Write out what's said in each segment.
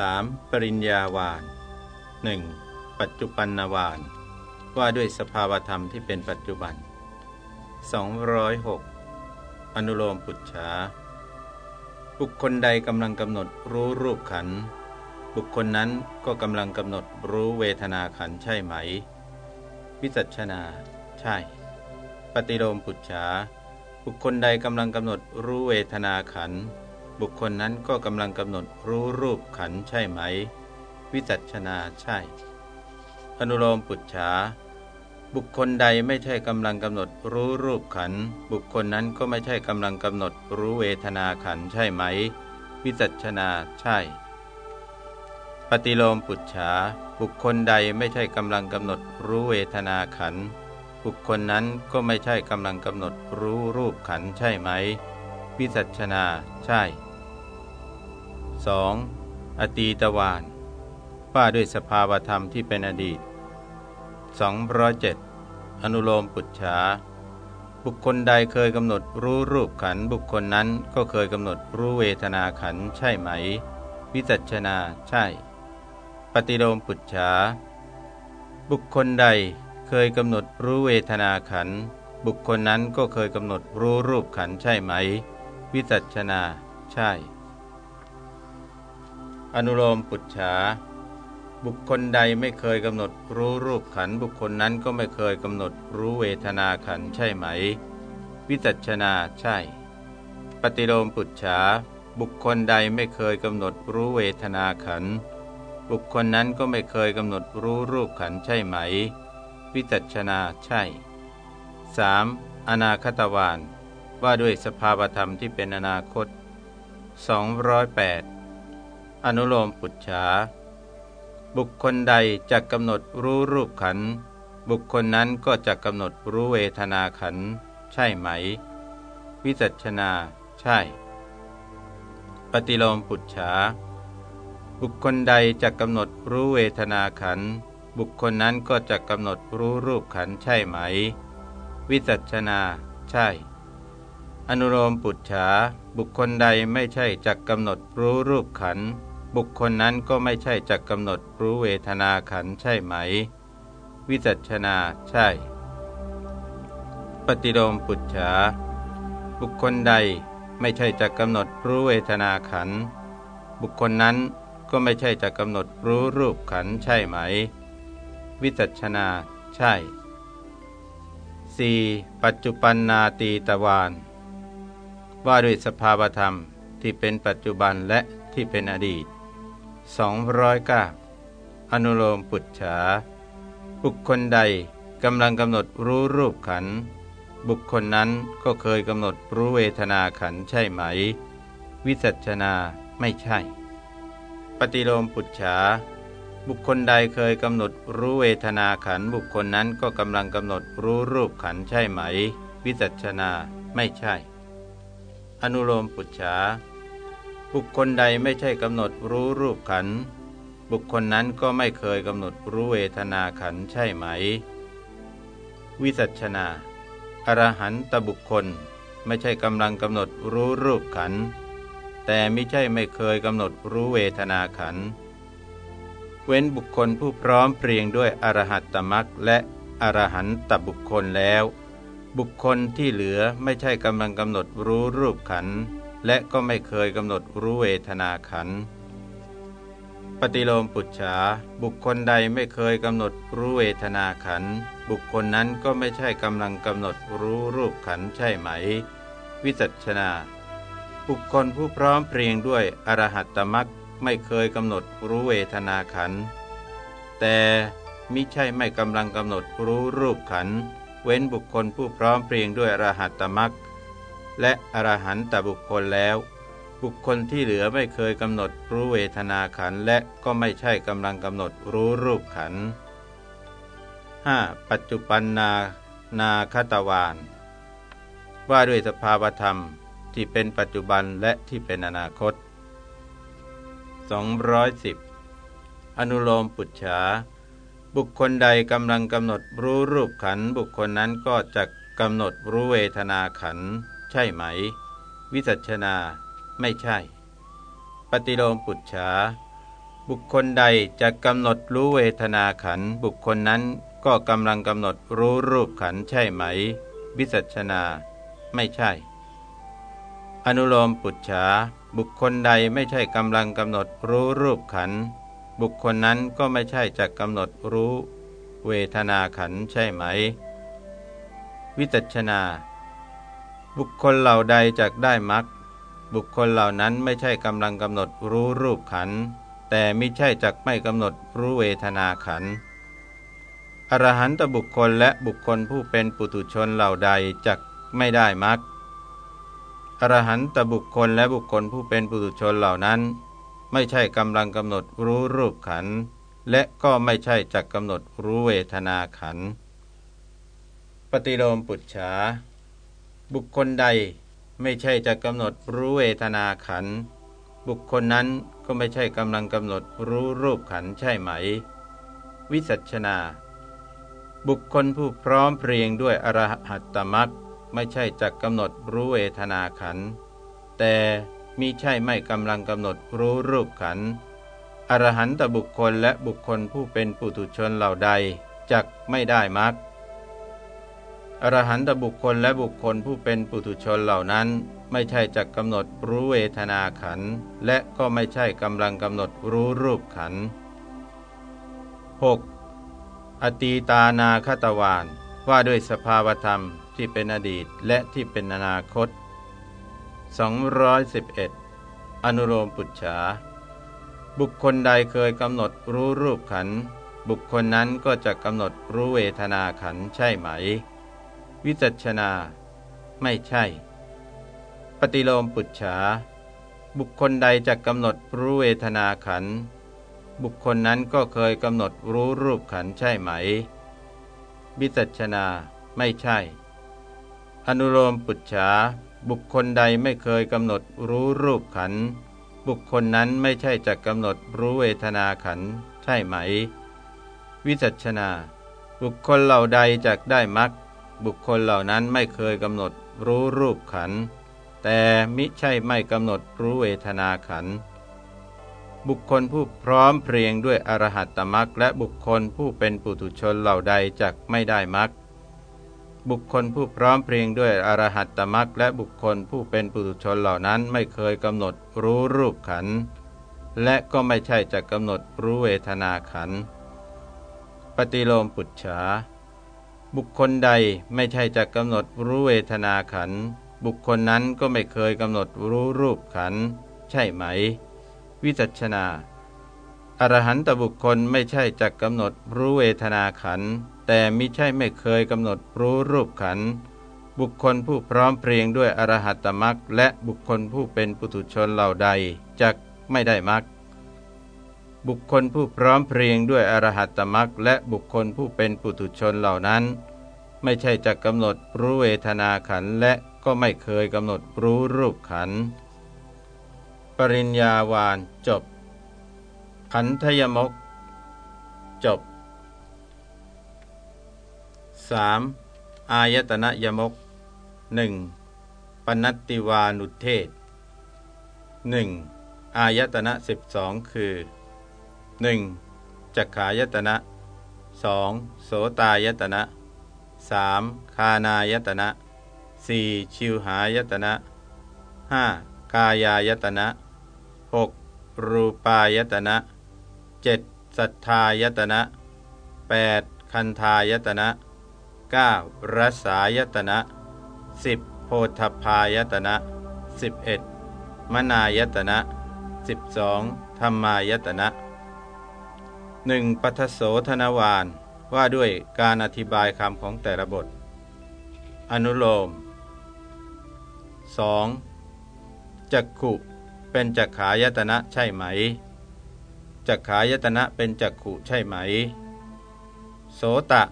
3. ปริญญาวาน 1. ปัจจุปันนวาน ว่าด้วยสภาวธรรมที่เป็นปัจจุบัน 206 อนุโลมปุจฉาบุคคลใดกำลังกำหนดรู้รูปขัน บุคคลนั้นก็กำลังกำหนดรู้เวทนาขันใช่ไหม วิจัชนา ใช่ ปฏิโลมปุจฉาบุคคลใดกำลังกำหนดรู้เวทนาขัน บุคคลนั้นก็กำลังกำหนดรู้รูปขันใช่ไหม วิจัชนาใช่ อนุโลมปุจฉาบุคคลใดไม่ใช่กำลังกำหนดรู้รูปขัน บุคคลนั้นก็ไม่ใช่กำลังกำหนดรู้เวทนาขันใช่ไหม วิจัชนาใช่ ปฏิโลมปุจฉาบุคคลใดไม่ใช่กำลังกำหนดรู้เวทนาขัน บุคคลนั้นก็ไม่ใช่กำลังกำหนดรู้รูปขันใช่ไหม วิจัชนาใช่ 2. อตีตวานว่าด้วยสภาวธรรมที่เป็นอดีต 207 อนุโลมปุจฉาบุคคลใดเคยกำหนดรู้รูปขันบุคคลนั้นก็เคยกำหนดรู้เวทนาขันใช่ไหม วิจัชนาใช่ ปฏิโลมปุจฉาบุคคลใดเคยกำหนดรู้เวทนาขันบุคคลนั้นก็เคยกำหนดรู้รูปขันใช่ไหม วิจัชนา ใช่ อนุโลมปุจฉา บุคคลใดไม่เคยกำหนดรู้รูปขันบุคคลนั้นก็ไม่เคยกำหนดรู้เวทนาขันใช่ไหม วิจัชนาใช่ ปฏิโลมปุจฉา บุคคลใดไม่เคยกำหนดรู้เวทนาขัน บุคคลนั้นก็ไม่เคยกำหนดรู้รูปขันใช่ไหม วิจัชนาใช่ 3. อนาคตวาน ว่าด้วยสภาวธรรมที่เป็นอนาคต 208 อนุโลมปุจฉา บุคคลใดจะกำหนดรู้รูปขัน บุคคลนั้นก็จะกำหนดรู้เวทนาขัน ใช่ไหม วิจัชนา ใช่ ปฏิโลมปุจฉา บุคคลใดจะกำหนดรู้เวทนาขัน บุคคลนั้นก็จะกำหนดรู้รูปขันใช่ไหม วิจัชนา ใช่ อนุโลมปุจฉาบุคคลใดไม่ใช่จักกำหนดรู้รูปขัน บุคคลนั้นก็ไม่ใช่จักกำหนดรู้เวทนาขันใช่ไหม วิจัชนาใช่ ปฏิโลมปุจฉาบุคคลใดไม่ใช่จักกำหนดรู้เวทนาขัน บุคคลนั้นก็ไม่ใช่จักกำหนดรู้รูปขันใช่ไหม วิจัชนาใช่ 4. ปัจจุปันนาตีตะวาน ว่าด้วยสภาวธรรมที่เป็นปัจจุบันและที่เป็นอดีต 209 อนุโลมปุจฉา บุคคลใดกำลังกำหนดรู้รูปขัน บุคคลนั้นก็เคยกำหนดรู้เวทนาขันใช่ไหม วิจัชนาไม่ใช่ ปฏิโลมปุจฉา บุคคลใดเคยกำหนดรู้เวทนาขัน บุคคลนั้นก็กำลังกำหนดรู้รูปขันใช่ไหม วิจัชนาไม่ใช่ อนุโลมปุจฉาบุคคลใดไม่ใช่กำหนดรู้รูปขัน บุคคลนั้นก็ไม่เคยกำหนดรู้เวทนาขันใช่ไหม วิสัชนาอรหันตบุคคลไม่ใช่กำลังกำหนดรู้รูปขัน แต่ไม่ใช่ไม่เคยกำหนดรู้เวทนาขัน เว้นบุคคลผู้พร้อมเพรียงด้วยอรหัตตมักและอรหันตบุคคลแล้ว บุคคลที่เหลือไม่ใช่กำลังกำหนดรู้รูปขัน และก็ไม่เคยกำหนดรู้เวทนาขัน ปฏิโลมปุจฉาบุคคลใดไม่เคยกำหนดรู้เวทนาขัน บุคคลนั้นก็ไม่ใช่กำลังกำหนดรู้รูปขันใช่ไหม วิจัชนาบุคคลผู้พร้อมเพรียงด้วยอรหัตตมักไม่เคยกำหนดรู้เวทนาขัน แต่มิใช่ไม่กำลังกำหนดรู้รูปขัน เว้นบุคคลผู้พร้อมเพรียงด้วยอรหัตตมักและอรหันตบุคคลแล้ว บุคคลที่เหลือไม่เคยกำหนดรู้เวทนาขันและก็ไม่ใช่กำลังกำหนดรู้รูปขัน 5. ปัจจุปันนานาคตวานว่าด้วยสภาวธรรมที่เป็นปัจจุบันและที่เป็นอนาคต 210 อนุโลมปุจฉา บุคคลใดกำลังกำหนดรู้รูปขันบุคคลนั้นก็จะกำหนดรู้เวทนาขันใช่ไหม วิสัชนา ไม่ใช่ ปฏิโลมปุจฉาบุคคลใดจะกำหนดรู้เวทนาขันบุคคลนั้นก็กำลังกำหนดรู้รูปขันใช่ไหม วิสัชนา ไม่ใช่ อนุโลมปุจฉาบุคคลใดไม่ใช่กำลังกำหนดรู้รูปขัน บุคคลนั้นก็ไม่ใช่จะกำหนดรู้เวทนาขันใช่ไหม วิจัชนา บุคคลเหล่าใดจักได้มรรคบุคคลเหล่านั้นไม่ใช่กำลังกำหนดรู้รูปขัน แต่ไม่ใช่จักไม่กำหนดรู้เวทนาขันอรหันตบุคคลและบุคคลผู้เป็นปุถุชนเหล่าใดจักไม่ได้มรรคอรหันตบุคคลและบุคคลผู้เป็นปุถุชนเหล่านั้น ไม่ใช่กำลังกำหนดรู้รูปขัน และก็ไม่ใช่จักกำหนดรู้เวทนาขัน ปฏิโลมปุจฉา บุคคลใดไม่ใช่จะกำหนดรู้เวทนาขัน บุคคลนั้นก็ไม่ใช่กำลังกำหนดรู้รูปขันใช่ไหม วิสัชนา บุคคลผู้พร้อมเพรียงด้วยอรหัตตมักไม่ใช่จักกำหนดรู้เวทนาขัน แต่ มิใช่ไม่กำลังกำหนดรู้รูปขันอรหันตบุคคลและบุคคลผู้เป็นปุถุชนเหล่าใดจักไม่ได้มักอรหันตบุคคลและบุคคลผู้เป็นปุถุชนเหล่านั้น ไม่ใช่จักกำหนดรู้เวทนาขันและก็ไม่ใช่กำลังกำหนดรู้รูปขัน 6. อตีตานาคตวานว่าด้วยสภาวธรรมที่เป็นอดีตและที่เป็นอนาคต 211 อนุโลมปุจฉา บุคคลใดเคยกำหนดรู้รูปขัน บุคคลนั้นก็จะกำหนดรู้เวทนาขันใช่ไหม วิจัชนา ไม่ใช่ ปฏิโลมปุจฉา บุคคลใดจะกำหนดรู้เวทนาขัน บุคคลนั้นก็เคยกำหนดรู้รูปขันใช่ไหม วิจัชนา ไม่ใช่ อนุโลมปุจฉา บุคคลใดไม่เคยกำหนดรู้รูปขัน บุคคลนั้นไม่ใช่จะกำหนดรู้เวทนาขัน ใช่ไหม วิจัชนา บุคคลเหล่าใดจักได้มักบุคคลเหล่านั้นไม่เคยกำหนดรู้รูปขัน แต่มิใช่ไม่กำหนดรู้เวทนาขัน บุคคลผู้พร้อมเพรียงด้วยอรหัตตมักและบุคคลผู้เป็นปุถุชนเหล่าใดจักไม่ได้มัก บุคคลผู้พร้อมเพรียงด้วยอรหัตตมักและบุคคลผู้เป็นปุถุชนเหล่านั้นไม่เคยกำหนดรู้รูปขัน และก็ไม่ใช่จะกำหนดรู้เวทนาขัน ปฏิโลมปุจฉา บุคคลใดไม่ใช่จะกำหนดรู้เวทนาขัน บุคคลนั้นก็ไม่เคยกำหนดรู้รูปขัน ใช่ไหม วิจัชนาอรหันตบุคคลไม่ใช่จะกำหนดรู้เวทนาขัน แต่มิใช่ไม่เคยกำหนดรู้รูปขัน บุคคลผู้พร้อมเพรียงด้วยอรหัตตมักและบุคคลผู้เป็นปุถุชนเหล่าใดจักไม่ได้มักบุคคลผู้พร้อมเพรียงด้วยอรหัตตมักและบุคคลผู้เป็นปุถุชนเหล่านั้น ไม่ใช่จะกำหนดรู้เวทนาขันและก็ไม่เคยกำหนดรู้รูปขัน ปริญญาวานจบ ขันธยมก จบ 3. อายตนะยมก 1. ปนัตติวานุเทศ 1. อายตนะ 12 คือ 1. จักขายตนะ 2. โสตายตนะ 3. คานายตนะ 4. ชิวหายตนะ 5. กายายตนะ 6. รูปายตนะ 7. สัทธายตนะ 8. คันธายตนะ 9. รสายตนะ 10. โพธพายตนะ 11. มนายตนะ 12. ธรรมายตนะหนึ่งปัทโสธนวานว่าด้วยการอธิบายคำของแต่ละบท อนุโลม 2. จักขุเป็นจักขายตนะใช่ไหม จักขายตนะเป็นจักขุใช่ไหม โสตะ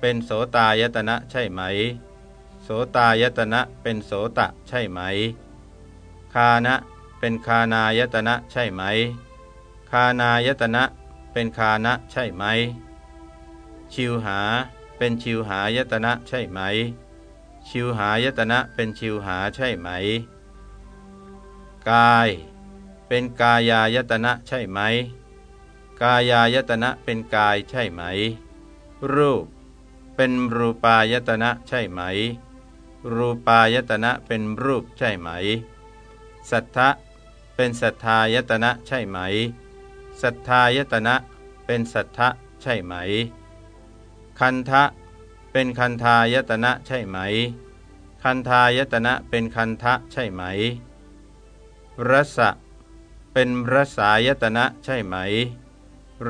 เป็นโสตายตนะใช่ไหม โสตายตนะเป็นโสตะใช่ไหม คานะเป็นคานายตนะใช่ไหม คานายตนะเป็นคานะใช่ไหม ชิวหาเป็นชิวหายตนะใช่ไหม ชิวหายตนะเป็นชิวหาใช่ไหม กาย เป็นกายายตนะใช่ไหมกกายายตนะเป็นกายใช่ไหม รูป เป็นรูปายตนะใช่ไหม รูปายตนะเป็นรูปใช่ไหม สัทธะเป็นสัทธายตนะใช่ไหม สัทธายตนะเป็นสัทธะใช่ไหม คันทะเป็นคันธายตนะใช่ไหม คันธายตนะเป็นคันทะใช่ไหม รสะเป็นรสายตนะใช่ไหม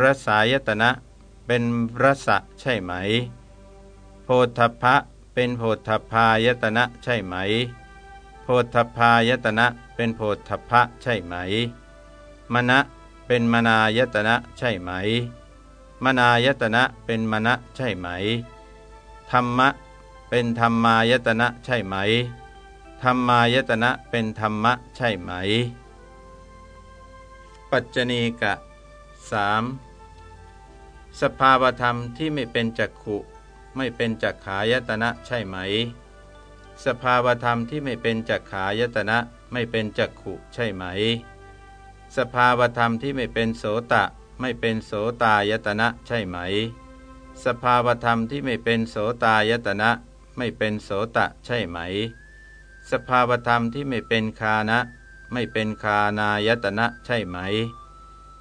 รสายตนะเป็นรสะใช่ไหม โพธพะเป็นโพธพายตนะใช่ไหม โพธพายตนะเป็นโพธพะใช่ไหม มณะเป็นมนายตนะใช่ไหม มนายตนะเป็นมณะใช่ไหม ธรรมะเป็นธรรมายตนะใช่ไหม ธรรมายตนะเป็นธรรมะใช่ไหม ปัจจณีกะ 3. สภาวธรรมที่ไม่เป็นจักขุ ไม่เป็นจักขายตนะใช่ไหม สภาวธรรมที่ไม่เป็นจักขายตนะไม่เป็นจักขุใช่ไหม สภาวธรรมที่ไม่เป็นโสตะ ไม่เป็นโสตายตนะใช่ไหม สภาวธรรมที่ไม่เป็นโสตายตนะไม่เป็นโสตะใช่ไหม สภาวธรรมที่ไม่เป็นคานะ ไม่เป็นคานายตนะใช่ไหม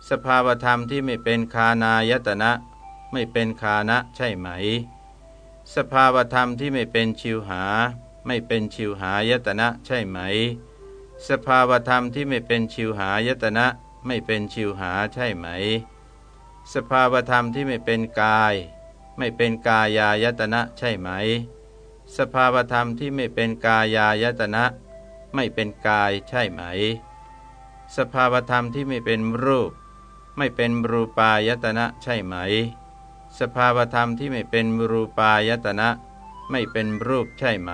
สภาวธรรมที่ไม่เป็นคานายตนะ ไม่เป็นคานะใช่ไหม สภาวธรรมที่ไม่เป็นชิวหา ไม่เป็นชิวหายตนะใช่ไหม สภาวธรรมที่ไม่เป็นชิวหายตนะไม่เป็นชิวหาใช่ไหม สภาวธรรมที่ไม่เป็นกาย ไม่เป็นกายายตนะใช่ไหม สภาวธรรมที่ไม่เป็นกายายตนะ ไม่เป็นกายใช่ไหม สภาวธรรมที่ไม่เป็นรูป ไม่เป็นรูปายตนะใช่ไหม สภาวธรรมที่ไม่เป็นรูปายตนะ ไม่เป็นรูปใช่ไหม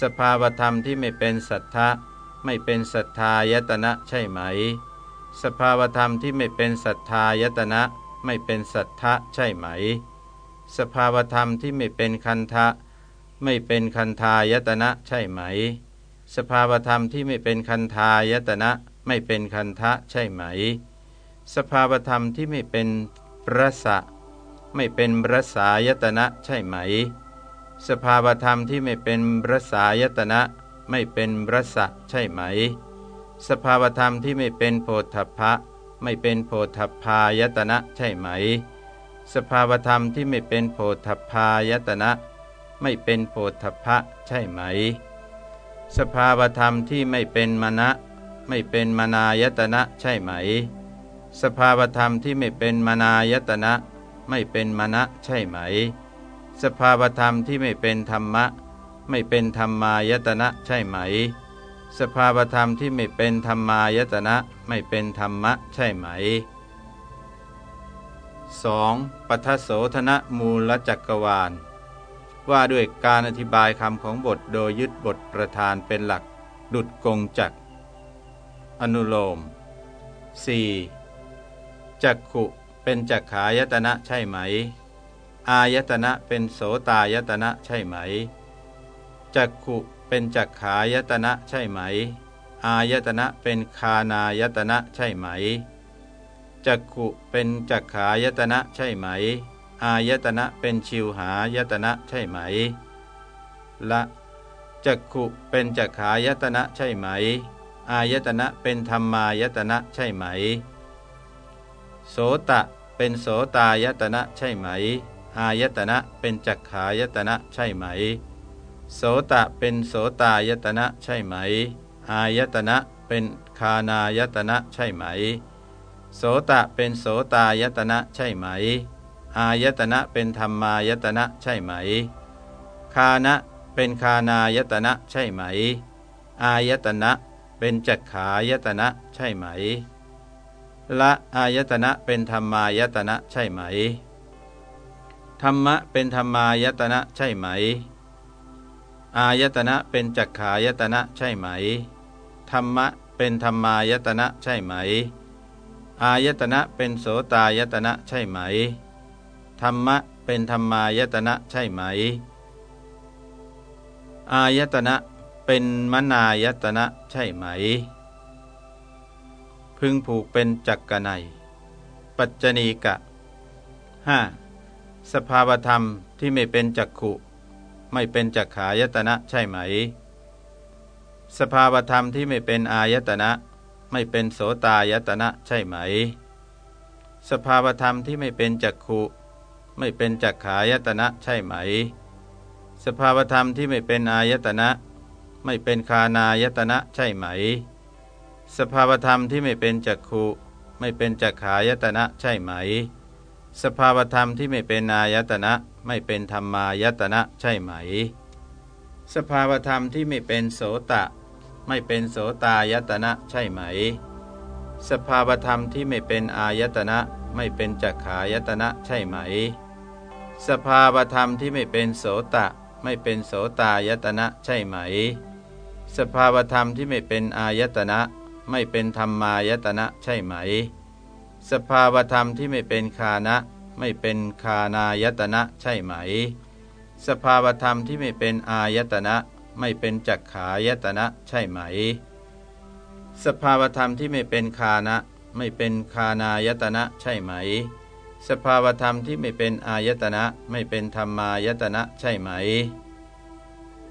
สภาวธรรมที่ไม่เป็นสัทธะไม่เป็นสัทธายตนะใช่ไหม สภาวธรรมที่ไม่เป็นสัทธายตนะ ไม่เป็นสัทธะใช่ไหม สภาวธรรมที่ไม่เป็นคันทะ ไม่เป็นคันทายตนะใช่ไหม สภาวธรรมที่ไม่เป็นคันธายตนะ ไม่เป็นคันทะใช่ไหม สภาวธรรมที่ไม่เป็นประสะ ไม่เป็นรสายตนะใช่ไหม สภาวธรรมที่ไม่เป็นรสายตนะไม่เป็นรสะใช่ไหม สภาวธรรมที่ไม่เป็นโพธพะ ไม่เป็นโพธพายตนะใช่ไหม สภาวธรรมที่ไม่เป็นโพธพายตนะ ไม่เป็นโพธพะใช่ไหม สภาวธรรมที่ไม่เป็นมณะไม่เป็นมนายตนะใช่ไหม สภาวธรรมที่ไม่เป็นมนายตนะ ไม่เป็นมณะใช่ไหม สภาวธรรมที่ไม่เป็นธรรมะ ไม่เป็นธรรมายตนะใช่ไหม สภาวธรรมที่ไม่เป็นธรรมายตนะไม่เป็นธรรมะใช่ไหม 2. ปัทโสธนมูลจักรวาล ว่าด้วยการอธิบายคำของบทโดยยึดบทประธานเป็นหลัก ดุดกงจัก อนุโลม 4. จักขุ เป็นจักขายตนะใช่ไหม อายตนะเป็นโสตายตนะใช่ไหม จักขุเป็นจักขายตนะใช่ไหม อายตนะเป็นคานายตนะใช่ไหม จักขุเป็นจักขายตนะใช่ไหม อายตนะเป็นชิวหายตนะใช่ไหม ละจักขุเป็นจักขายตนะใช่ไหม อายตนะเป็นธรรมายตนะใช่ไหม โสตะเป็นโสตายตนะใช่ไหม อายตนะเป็นจักขายตนะใช่ไหม โสตะเป็นโสตายตนะใช่ไหม อายตนะเป็นคานายตนะใช่ไหม โสตะเป็นโสตายตนะใช่ไหม อายตนะเป็นธรรมายตนะใช่ไหม คานะเป็นคานายตนะใช่ไหม อายตนะเป็นจักขายตนะใช่ไหม ละอายตนะเป็นธรรมายตนะใช่ไหม ธรรมะเป็นธรรมายตนะใช่ไหม อายตนะเป็นจักขายตนะใช่ไหม ธรรมะเป็นธรรมายตนะใช่ไหม อายตนะเป็นโสตายตนะใช่ไหม ธรรมะเป็นธรรมายตนะใช่ไหม อายตนะเป็นมนายตนะใช่ไหม พึงผูกเป็นจักกนัย ปัจจณีกะ 5. สภาวธรรมที่ไม่เป็นจักขุ ไม่เป็นจักขายตนะใช่ไหม สภาวธรรมที่ไม่เป็นอายตนะ ไม่เป็นโสตายตนะใช่ไหม สภาวธรรมที่ไม่เป็นจักขุ ไม่เป็นจักขายตนะใช่ไหม สภาวธรรมที่ไม่เป็นอายตนะ ไม่เป็นคานายตนะใช่ไหม สภาวธรรมที่ไม่เป็นจักขุไม่เป็นจักขายตนะใช่ไหม สภาวธรรมที่ไม่เป็นอายตนะไม่เป็นธรรมายตนะใช่ไหม สภาวธรรมที่ไม่เป็นโสตะ ไม่เป็นโสตายตนะใช่ไหม สภาวธรรมที่ไม่เป็นอายตนะไม่เป็นจักขายตนะใช่ไหม สภาวธรรมที่ไม่เป็นโสตะ ไม่เป็นโสตายตนะใช่ไหม สภาวธรรมที่ไม่เป็นอายตนะ ไม่เป็นธรรมายตนะใช่ไหม สภาวธรรมที่ไม่เป็นคานะ ไม่เป็นคานายตนะใช่ไหม สภาวธรรมที่ไม่เป็นอายตนะ ไม่เป็นจักขายตนะใช่ไหม สภาวธรรมที่ไม่เป็นคานะ ไม่เป็นคานายตนะใช่ไหม สภาวธรรมที่ไม่เป็นอายตนะ ไม่เป็นธรรมายตนะใช่ไหม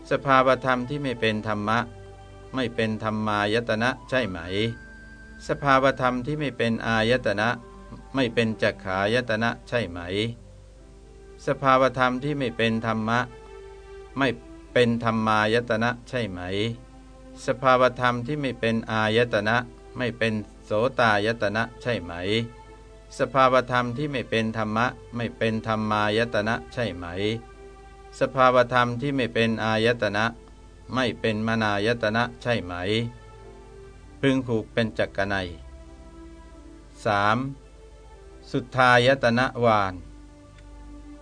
สภาวธรรมที่ไม่เป็นธรรมะ ไม่เป็นธรรมายตนะใช่ไหม สภาวธรรมที่ไม่เป็นอายตนะ ไม่เป็นจักขายตนะใช่ไหม สภาวธรรมที่ไม่เป็นธรรมะ ไม่เป็นธรรมายตนะใช่ไหม สภาวธรรมที่ไม่เป็นอายตนะ ไม่เป็นโสตายตนะใช่ไหม สภาวธรรมที่ไม่เป็นธรรมะ ไม่เป็นธรรมายตนะใช่ไหม สภาวธรรมที่ไม่เป็นอายตนะ ไม่เป็นมนายตนะใช่ไหม พึงผูกเป็นจักกนัย 3. สุทธายตนะวาน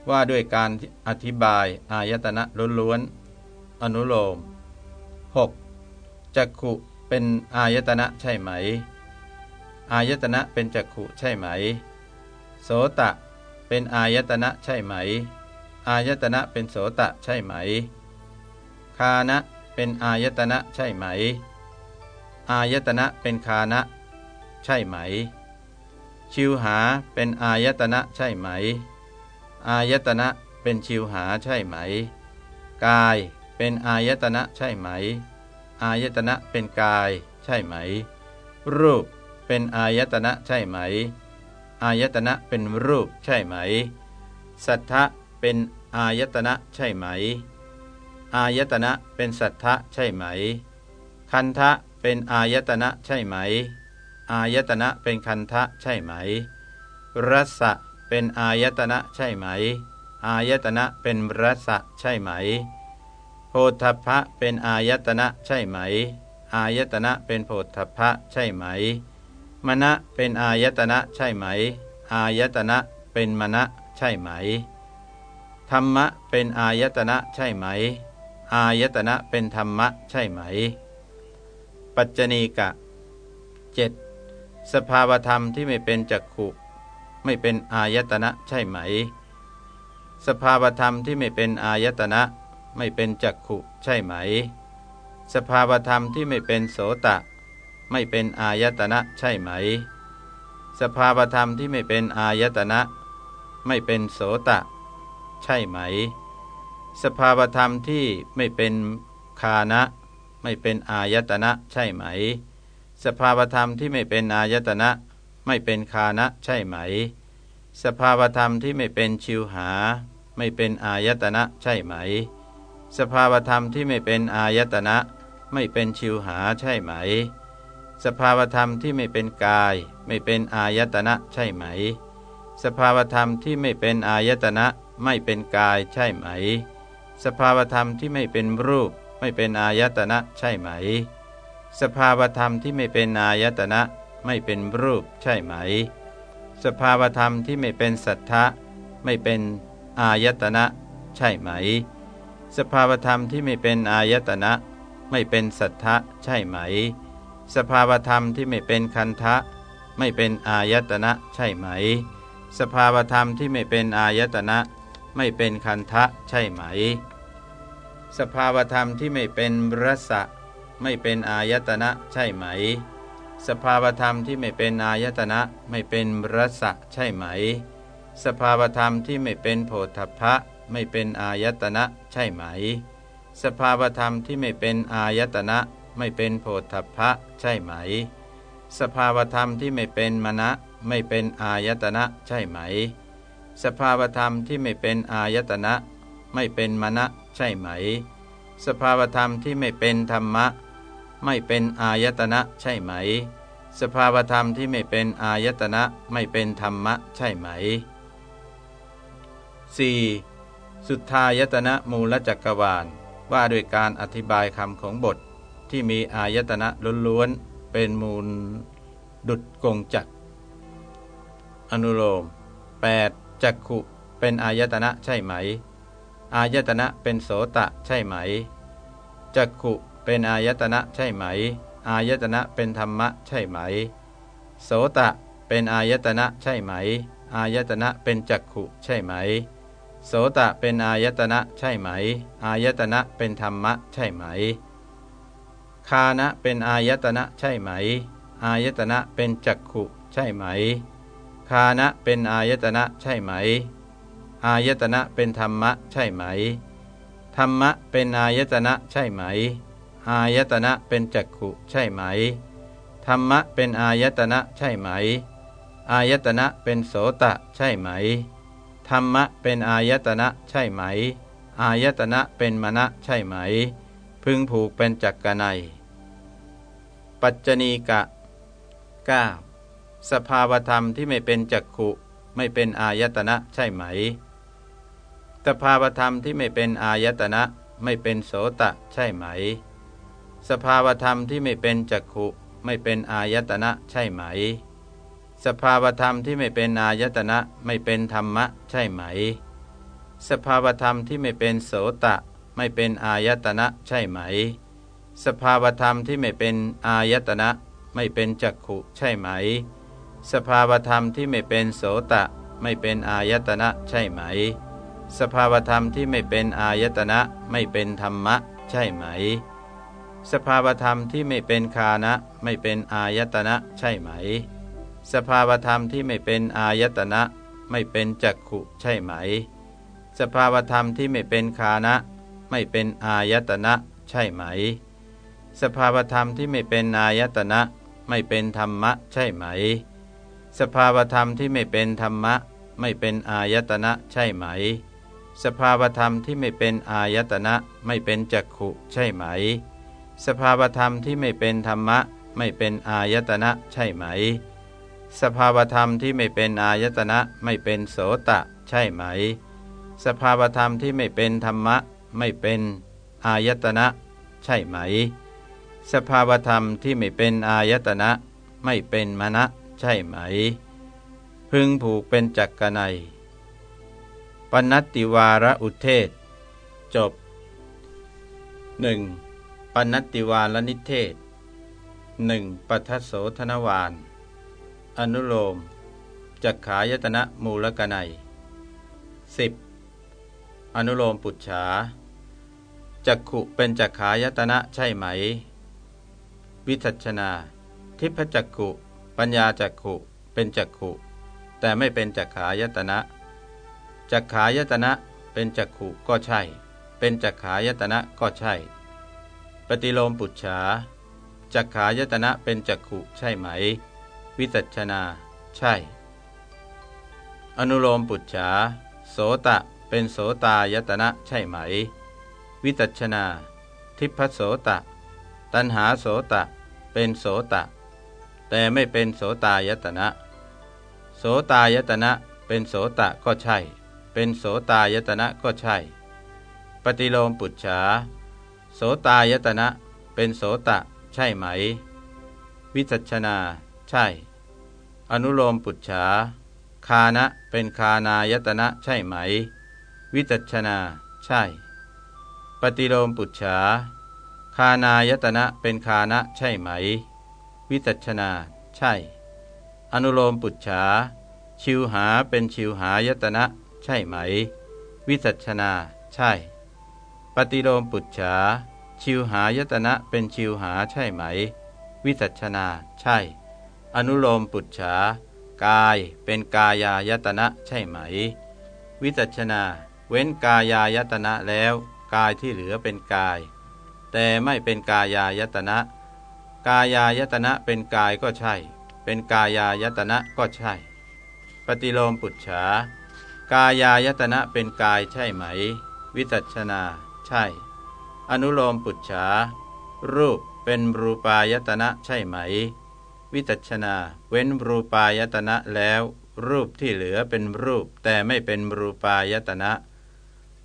ว่าด้วยการอธิบายอายตนะล้วนๆอนุโลม 6. จักขุเป็นอายตนะใช่ไหม อายตนะเป็นจักขุใช่ไหม โสตะเป็นอายตนะใช่ไหม อายตนะเป็นโสตะใช่ไหม คานะ เป็นอายตนะใช่ไหม อายตนะเป็นคานะ ใช่ไหม ชิวหาเป็นอายตนะใช่ไหม อายตนะเป็นชิวหาใช่ไหม กายเป็นอายตนะใช่ไหม อายตนะเป็นกายใช่ไหม รูปเป็นอายตนะใช่ไหม อายตนะเป็นรูปใช่ไหม สัทธะเป็นอายตนะใช่ไหม อายตนะเป็นสัทธะใช่ไหม คันทะเป็นอายตนะใช่ไหม อายตนะเป็นคันทะใช่ไหม รัสะเป็นอายตนะใช่ไหม อายตนะเป็นรัสะใช่ไหม โพธพะเป็นอายตนะใช่ไหม อายตนะเป็นโพธพะใช่ไหม มณะเป็นอายตนะใช่ไหม อายตนะเป็นมณะใช่ไหม ธรรมะเป็นอายตนะใช่ไหม อายตนะเป็นธรรมะใช่ไหม ปัจจณีกะ 7. สภาวธรรมที่ไม่เป็นจักขุ ไม่เป็นอายตนะใช่ไหม สภาวธรรมที่ไม่เป็นอายตนะไม่เป็นจักขุใช่ไหม สภาวธรรมที่ไม่เป็นโสตะ ไม่เป็นอายตนะใช่ไหม สภาวธรรมที่ไม่เป็นอายตนะ ไม่เป็นโสตะ ใช่ไหม สภาวธรรมที่ไม่เป็นคานะ ไม่เป็นอายตนะใช่ไหม สภาวธรรมที่ไม่เป็นอายตนะ ไม่เป็นคานะใช่ไหม สภาวธรรมที่ไม่เป็นชิวหา ไม่เป็นอายตนะใช่ไหม สภาวธรรมที่ไม่เป็นอายตนะ ไม่เป็นชิวหาใช่ไหม สภาวธรรมที่ไม่เป็นกาย ไม่เป็นอายตนะใช่ไหม สภาวธรรมที่ไม่เป็นอายตนะไม่เป็นกายใช่ไหม สภาวธรรมที่ไม่เป็นรูปไม่เป็นอายตนะใช่ไหม สภาวธรรมที่ไม่เป็นอายตนะไม่เป็นรูปใช่ไหม สภาวธรรมที่ไม่เป็นสัทธะไม่เป็นอายตนะใช่ไหม สภาวธรรมที่ไม่เป็นอายตนะไม่เป็นสัทธะใช่ไหม สภาวธรรมที่ไม่เป็นคันทะไม่เป็นอายตนะใช่ไหม สภาวธรรมที่ไม่เป็นอายตนะ ไม่เป็นคันทะใช่ไหม สภาวธรรมที่ไม่เป็นรสะไม่เป็นอายตนะใช่ไหม สภาวธรรมที่ไม่เป็นอายตนะไม่เป็นรสะใช่ไหม สภาวธรรมที่ไม่เป็นโผฏฐัพะไม่เป็นอายตนะใช่ไหม สภาวธรรมที่ไม่เป็นอายตนะไม่เป็นโผฏฐัพพะใช่ไหม สภาวธรรมที่ไม่เป็นมณะไม่เป็นอายตนะใช่ไหม สภาวธรรมที่ไม่เป็นอายตนะ ไม่เป็นมณะใช่ไหม สภาวธรรมที่ไม่เป็นธรรมะ ไม่เป็นอายตนะใช่ไหม สภาวธรรมที่ไม่เป็นอายตนะไม่เป็นธรรมะใช่ไหม 4. สุทธายตนะมูลจักรวาล ว่าด้วยการอธิบายคำของบทที่มีอายตนะล้วนๆเป็นมูลดุดกงจักอนุโลม 8. จักขุเป็นอายตนะใช่ไหม อายตนะเป็นโสตะใช่ไหม จักขุเป็นอายตนะใช่ไหม อายตนะเป็นธรรมะใช่ไหม โสตะเป็นอายตนะใช่ไหม อายตนะเป็นจักขุใช่ไหม โสตะเป็นอายตนะใช่ไหม อายตนะเป็นธรรมะใช่ไหม คานะเป็นอายตนะใช่ไหม อายตนะเป็นจักขุใช่ไหม คานะเป็นอายตนะใช่ไหม อายตนะเป็นธรรมะใช่ไหม ธรรมะเป็นอายตนะใช่ไหม อายตนะเป็นจักขุใช่ไหม ธรรมะเป็นอายตนะใช่ไหม อายตนะเป็นโสตะใช่ไหม ธรรมะเป็นอายตนะใช่ไหม อายตนะเป็นมณะใช่ไหม พึงผูกเป็นจักกนัยปัจจณีกะ 9. สภาวธรรมที่ไม่เป็นจักขุ ไม่เป็นอายตนะใช่ไหม สภาวธรรมที่ไม่เป็นอายตนะไม่เป็นโสตะใช่ไหม สภาวธรรมที่ไม่เป็นจักขุ ไม่เป็นอายตนะใช่ไหม สภาวธรรมที่ไม่เป็นอายตนะไม่เป็นธรรมะใช่ไหม สภาวธรรมที่ไม่เป็นโสตะ ไม่เป็นอายตนะใช่ไหม สภาวธรรมที่ไม่เป็นอายตนะไม่เป็นจักขุใช่ไหม สภาวธรรมที่ไม่เป็นโสตะไม่เป็นอายตนะใช่ไหม สภาวธรรมที่ไม่เป็นอายตนะไม่เป็นธรรมะ ใช่ไหม สภาวธรรมที่ไม่เป็นคานะไม่เป็นอายตนะใช่ไหม สภาวธรรมที่ไม่เป็นอายตนะไม่เป็นจักขุใช่ไหม สภาวธรรมที่ไม่เป็นคานะ ไม่เป็นอายตนะใช่ไหม สภาวธรรมที่ไม่เป็นอายตนะไม่เป็นธรรมะ ใช่ไหม สภาวธรรมที่ไม่เป็นธรรมะ ไม่เป็นอายตนะใช่ไหม สภาวธรรมที่ไม่เป็นอายตนะไม่เป็นจักขุใช่ไหม สภาวธรรมที่ไม่เป็นธรรมะ ไม่เป็นอายตนะใช่ไหม สภาวธรรมที่ไม่เป็นอายตนะไม่เป็นโสตะใช่ไหม สภาวธรรมที่ไม่เป็นธรรมะ ไม่เป็นอายตนะใช่ไหม สภาวธรรมที่ไม่เป็นอายตนะ ไม่เป็นมณะ ใช่ไหม พึงผูกเป็นจักกนัยปนัตติวาระอุเทศ จบหนึ่งปนัตติวานลนิเทศหนึ่งปัทโสธนวาน อนุโลมจักขายตนะมูลกนัย 10. อนุโลมปุจฉาจักขุเป็นจักขายตนะใช่ไหม วิทัชนา ทิพจักขุ ปัญญาจักขุเป็นจักขุแต่ไม่เป็นจักขายตนะจักขายตนะเป็นจักขุก็ใช่ เป็นจักขายตนะก็ใช่ ปฏิโลมปุจฉาจักขายตนะเป็นจักขุใช่ไหม วิจัชนา ใช่ อนุโลมปุจฉาโสตะเป็นโสตายตนะใช่ไหม วิจัชนา ทิพโสตะ ตันหาโสตะ เป็นโสตะ แต่ไม่เป็นโสตายตนะ โสตายตนะเป็นโสตะก็ใช่ เป็นโสตายตนะก็ใช่ ปฏิโลมปุจฉา โสตายตนะเป็นโสตะใช่ไหม วิจัชนา ใช่ อนุโลมปุจฉา คานะเป็นคานายตนะใช่ไหม วิจัชนา ใช่ ปฏิโลมปุจฉา คานายตนะเป็นคานะใช่ไหม วิจัชนา ใช่ อนุโลมปุจฉา ชิวหาเป็นชิวหายตนะ ใช่ไหม วิจัชนา ใช่ ปฏิโลมปุจฉา ชิวหายตนะเป็นชิวหาใช่ไหม วิจัชนา ใช่ อนุโลมปุจฉา กายเป็นกายายตนะใช่ไหม วิจัชนา เว้นกายายตนะแล้ว กายที่เหลือเป็นกาย แต่ไม่เป็นกายายตนะ กายายตนะเป็นกายก็ใช่ เป็นกายายตนะก็ใช่ ปฏิโลมปุจฉากายายตนะเป็นกายใช่ไหม วิจัชนา ใช่ อนุโลมปุจฉา รูปเป็นรูปายตนะใช่ไหม วิจัชนา เว้นรูปายตนะแล้ว รูปที่เหลือเป็นรูปแต่ไม่เป็นรูปายตนะ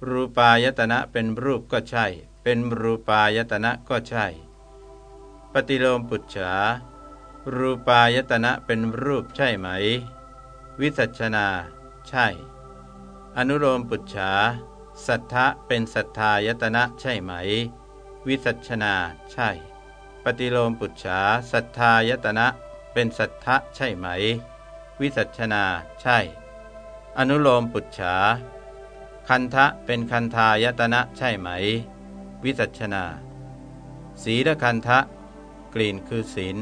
รูปายตนะเป็นรูปก็ใช่ เป็นรูปายตนะก็ใช่ ปฏิโลมปุจฉา รูปายตนะเป็นรูปใช่ไหม วิจัชนา ใช่ อนุโลมปุจฉา สัทธะเป็นสัทธายตนะใช่ไหม วิสัชนา ใช่ ปฏิโลมปุจฉา สัทธายตนะเป็นสัทธะใช่ไหม วิสัชนา ใช่ อนุโลมปุจฉา คันทะเป็นคันธายตนะใช่ไหม วิสัชนาสีละคันทะ กลิ่นคือศีล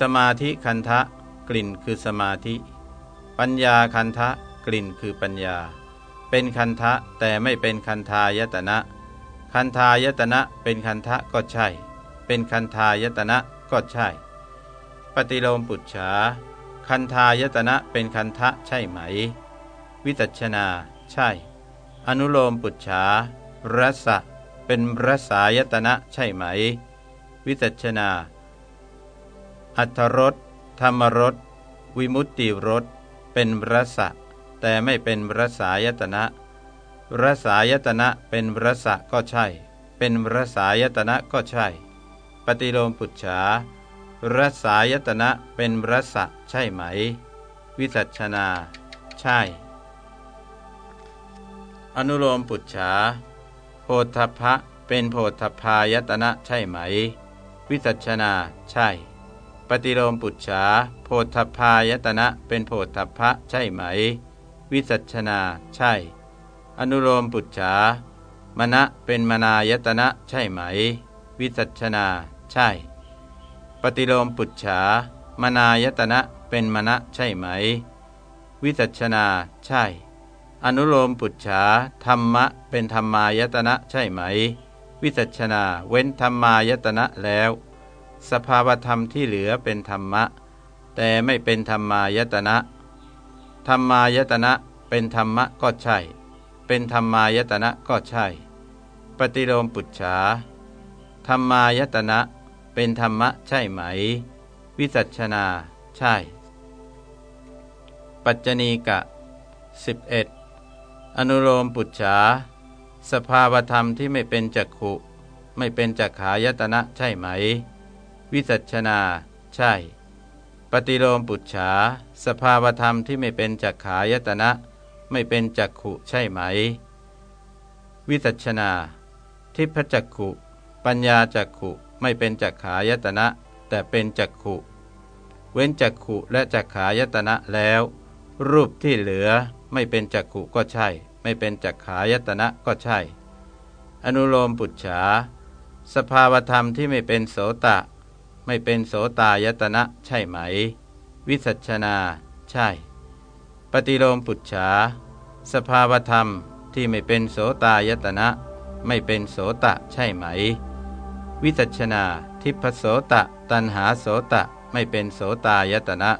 สมาธิคันทะ กลิ่นคือสมาธิ ปัญญาคันทะ กลิ่นคือปัญญา เป็นคันทะแต่ไม่เป็นคันธายตนะ คันธายตนะเป็นคันทะก็ใช่ เป็นคันธายตนะก็ใช่ ปฏิโลมปุจฉา คันธายตนะเป็นคันทะใช่ไหม วิจัชนา ใช่ อนุโลมปุจฉารสะเป็นรสายตนะใช่ไหม วิจัชนา อัทรสธรรมรสวิมุตติรสเป็นรสะแต่ไม่เป็นรสายตนะรสายตนะเป็นรสะก็ใช่ เป็นรสายตนะก็ใช่ ปฏิโลมปุจฉารสายตนะเป็นรสะใช่ไหม วิสัชนา ใช่ อนุโลมปุจฉาโพธพะเป็นโพธพายตนะใช่ไหม วิสัชนา ใช่ ปฏิโลมปุจฉาโพธพายตนะเป็นโพธพะใช่ไหม วิสัชนา ใช่ อนุโลมปุจฉามณะเป็นมนายตนะใช่ไหม วิสัชนา ใช่ ปฏิโลมปุจฉามนายตนะเป็นมณะใช่ไหม วิจัชนา ใช่ อนุโลมปุจฉาธรรมะเป็นธรรมายตนะใช่ไหม วิจัชนาเว้นธรรมายตนะแล้ว สภาวธรรมที่เหลือเป็นธรรมะ แต่ไม่เป็นธรรมายตนะ ธรรมายตนะเป็นธรรมะก็ใช่ เป็นธรรมายตนะก็ใช่ ปฏิโลมปุจฉาธรรมายตนะเป็นธรรมะใช่ไหม วิจัชนาใช่ ปัจจณีกะ 11. อนุโลมปุจฉา สภาวธรรมที่ไม่เป็นจักขุ ไม่เป็นจักขายตนะใช่ไหม วิจัชนา ใช่ ปฏิโลมปุจฉา สภาวธรรมที่ไม่เป็นจักขายตนะ ไม่เป็นจักขุใช่ไหม วิจัชนา ทิพจักขุ ปัญญาจักขุไม่เป็นจักขายตนะ แต่เป็นจักขุ เว้นจักขุและจักขายตนะแล้ว รูปที่เหลือไม่เป็นจักขุก็ใช่ ไม่เป็นจักขายตนะก็ใช่ อนุโลมปุจฉา สภาวธรรมที่ไม่เป็นโสตะ ไม่เป็นโสตายตนะใช่ไหม วิสัชนา ใช่ ปฏิโลมปุจฉา สภาวธรรมที่ไม่เป็นโสตายตนะ ไม่เป็นโสตะใช่ไหม วิจัชนาทิพโสตะ ตันหาโสตะไม่เป็นโสตายตนะ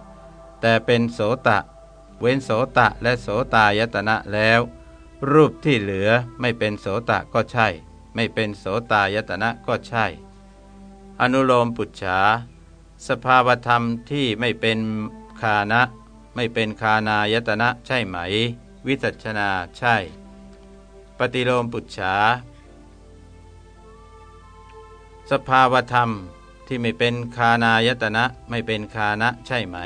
แต่เป็นโสตะ เว้นโสตะและโสตายตนะแล้ว รูปที่เหลือไม่เป็นโสตะก็ใช่ ไม่เป็นโสตายตนะก็ใช่ อนุโลมปุจฉา สภาวธรรมที่ไม่เป็นคานะ ไม่เป็นคานายตนะใช่ไหม วิจัชนาใช่ ปฏิโลมปุจฉา สภาวธรรมที่ไม่เป็นคานายตนะไม่เป็นคานะใช่ไหม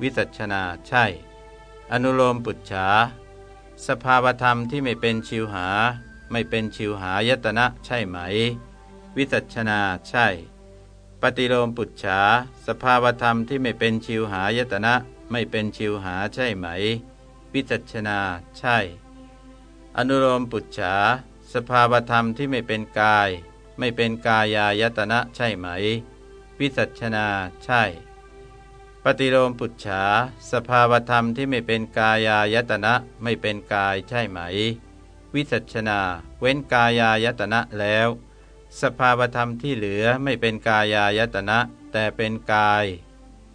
วิสัชนาใช่ อนุโลมปุจฉา สภาวธรรมที่ไม่เป็นชิวหา ไม่เป็นชิวหายตนะใช่ไหม วิสัชนาใช่ ปฏิโลมปุจฉาสภาวธรรมที่ไม่เป็นชิวหายตนะ ไม่เป็นชิวหาใช่ไหม วิจัชนาใช่ อนุโลมปุจฉาสภาวธรรมที่ไม่เป็นกาย ไม่เป็นกายายตนะใช่ไหม วิสัชนาใช่ ปฏิโลมปุจฉาสภาวธรรมที่ไม่เป็นกายายตนะไม่เป็นกายใช่ไหม วิสัชนา เว้นกายายตนะแล้ว สภาวธรรมที่เหลือไม่เป็นกายายตนะ แต่เป็นกาย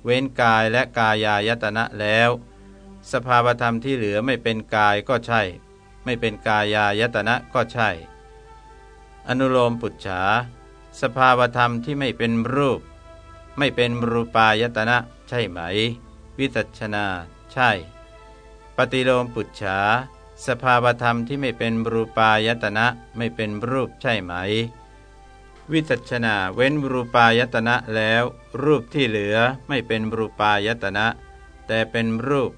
เว้นกายและกายายตนะแล้ว สภาวธรรมที่เหลือไม่เป็นกายก็ใช่ ไม่เป็นกายายตนะก็ใช่ อนุโลมปุจฉาสภาวธรรมที่ไม่เป็นรูป ไม่เป็นรูปายตนะ ใช่ไหม วิจัชนา ใช่ ปฏิโลมปุจฉา สภาวธรรมที่ไม่เป็นรูปายตนะ ไม่เป็นรูปใช่ไหม วิจัชนาเว้นรูปายตนะแล้ว รูปที่เหลือไม่เป็นรูปายตนะ แต่เป็นรูป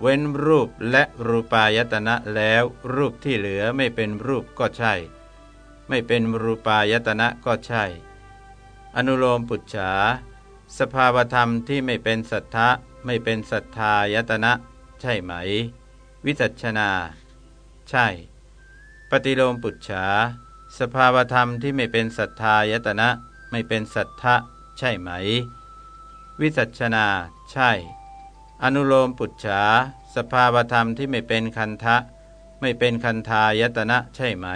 เว้นรูปและรูปายตนะแล้ว รูปที่เหลือไม่เป็นรูปก็ใช่ ไม่เป็นรูปายตนะก็ใช่ อนุโลมปุจฉา สภาวธรรมที่ไม่เป็นสัทธะไม่เป็นสัทธายตนะ ใช่ไหม วิจัชนา ใช่ ปฏิโลมปุจฉา สภาวธรรมที่ไม่เป็นสัทธายตนะ ไม่เป็นสัทธะใช่ไหม วิจัชนา ใช่ อนุโลมปุจฉา สภาวธรรมที่ไม่เป็นคันทะ ไม่เป็นคันทายตนะ ใช่ไหม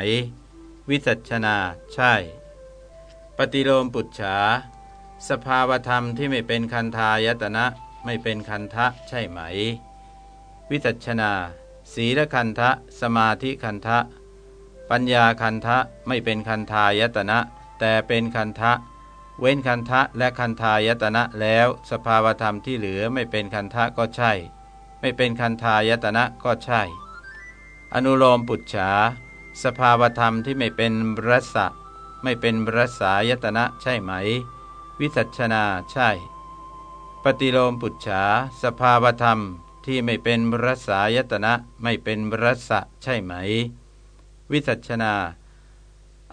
วิจัชนา ใช่ ปฏิโลมปุจฉา สภาวธรรมที่ไม่เป็นคันธายตนะไม่เป็นคันทะใช่ไหม วิจัชนา ศีลคันทะ สมาธิคันทะ ปัญญาคันทะไม่เป็นคันธายตนะ แต่เป็นคันทะ เว้นคันทะและคันธายตนะแล้ว สภาวธรรมที่เหลือไม่เป็นคันทะก็ใช่ ไม่เป็นคันธายตนะก็ใช่ อนุโลมปุจฉา สภาวธรรมที่ไม่เป็นรสะไม่เป็นรสายตนะใช่ไหม วิสัชนาใช่ ปฏิโลมปุจฉาสภาวธรรมที่ไม่เป็นรสายตนะไม่เป็นรสะใช่ไหม วิสัชนา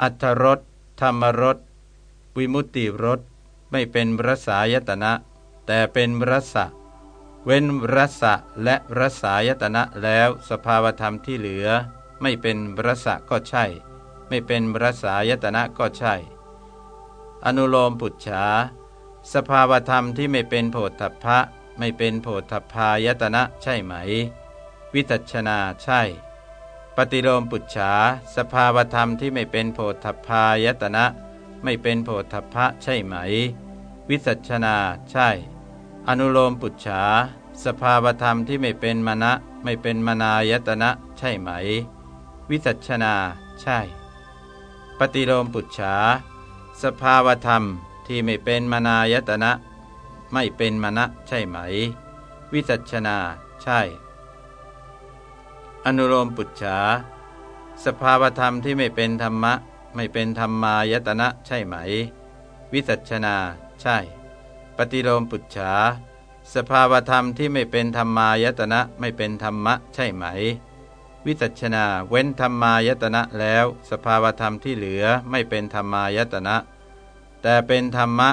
อัทธรสธรรมรสวิมุตติรสไม่เป็นรสายตนะ แต่เป็นรสะเว้นรสะและรสายตนะแล้วสภาวธรรมที่เหลือ ไม่เป็นรสะก็ใช่ ไม่เป็นรสายตนะก็ใช่ อนุโลมปุจฉา สภาวธรรมที่ไม่เป็นโพธพะ ไม่เป็นโพธพายตนะใช่ไหม วิจัชนาใช่ ปฏิโลมปุจฉา สภาวธรรมที่ไม่เป็นโพธพายตนะ ไม่เป็นโพธพะใช่ไหม วิจัชนาใช่ อนุโลมปุจฉา สภาวธรรมที่ไม่เป็นมณะไม่เป็นมนายตนะใช่ไหม วิจัชนาใช่ ปฏิโลมปุจฉา สภาวธรรมที่ไม่เป็นมานายตนะ ไม่เป็นมณะใช่ไหม วิจัชนาใช่ อนุโลมปุจฉาสภาวธรรมที่ไม่เป็นธรรมะ ไม่เป็นธรรมายตนะใช่ไหม วิจัชนาใช่ ปฏิโลมปุจฉาสภาวธรรมที่ไม่เป็นธรรมายตนะไม่เป็นธรรมะใช่ไหม วิจัชนาเว้นธรรมายตนะแล้ว สภาวธรรมที่เหลือไม่เป็นธรรมายตนะ แต่เป็นธรรมะ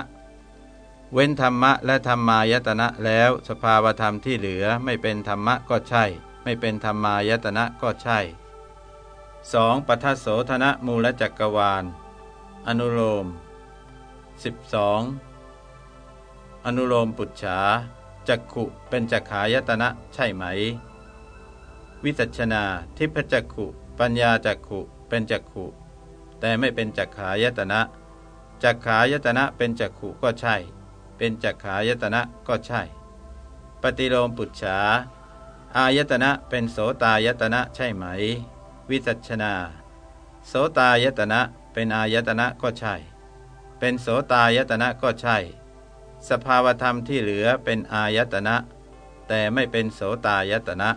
เว้นธรรมะและธรรมายตนะแล้ว สภาวธรรมที่เหลือไม่เป็นธรรมะก็ใช่ ไม่เป็นธรรมายตนะก็ใช่ 2. ปัทโสธนะมูลจักกวาล อนุโลม 12. อนุโลมปุจฉาจักขุเป็นจักขายตนะใช่ไหม วิจัชนา ทิพจักขุ ปัญญาจักขุ เป็นจักขุ แต่ไม่เป็นจักขายตนะจักขายตนะเป็นจักขุก็ใช่ เป็นจักขายตนะก็ใช่ ปฏิโลมปุจฉา อายตนะเป็นโสตายตนะใช่ไหม วิจัชนา โสตายตนะเป็นอายตนะก็ใช่ เป็นโสตายตนะก็ใช่ สภาวธรรมที่เหลือเป็นอายตนะ แต่ไม่เป็นโสตายตนะ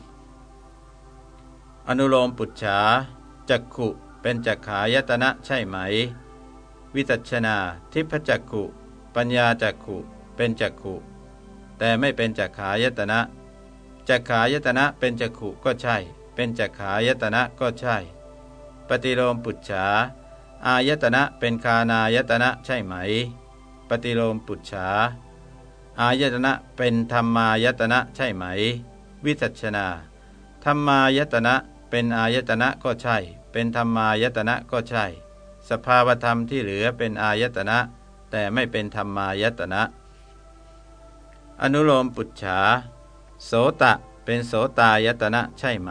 อนุโลมปุจฉาจักขุเป็นจักขายตนะใช่ไหม วิจัชนาทิพจักขุ ปัญญาจักขุเป็นจักขุแต่ไม่เป็นจักขายตนะจักขายตนะเป็นจักขุก็ใช่ เป็นจักขายตนะก็ใช่ ปฏิโลมปุจฉาอายตนะเป็นคานายตนะใช่ไหม ปฏิโลมปุจฉาอายตนะเป็นธรรมายตนะใช่ไหม วิจัชนาธรรมายตนะ เป็นอายตนะก็ใช่ เป็นธรรมายตนะก็ใช่ สภาวธรรมที่เหลือเป็นอายตนะ แต่ไม่เป็นธรรมายตนะ อนุโลมปุจฉาโสตะเป็นโสตายตนะใช่ไหม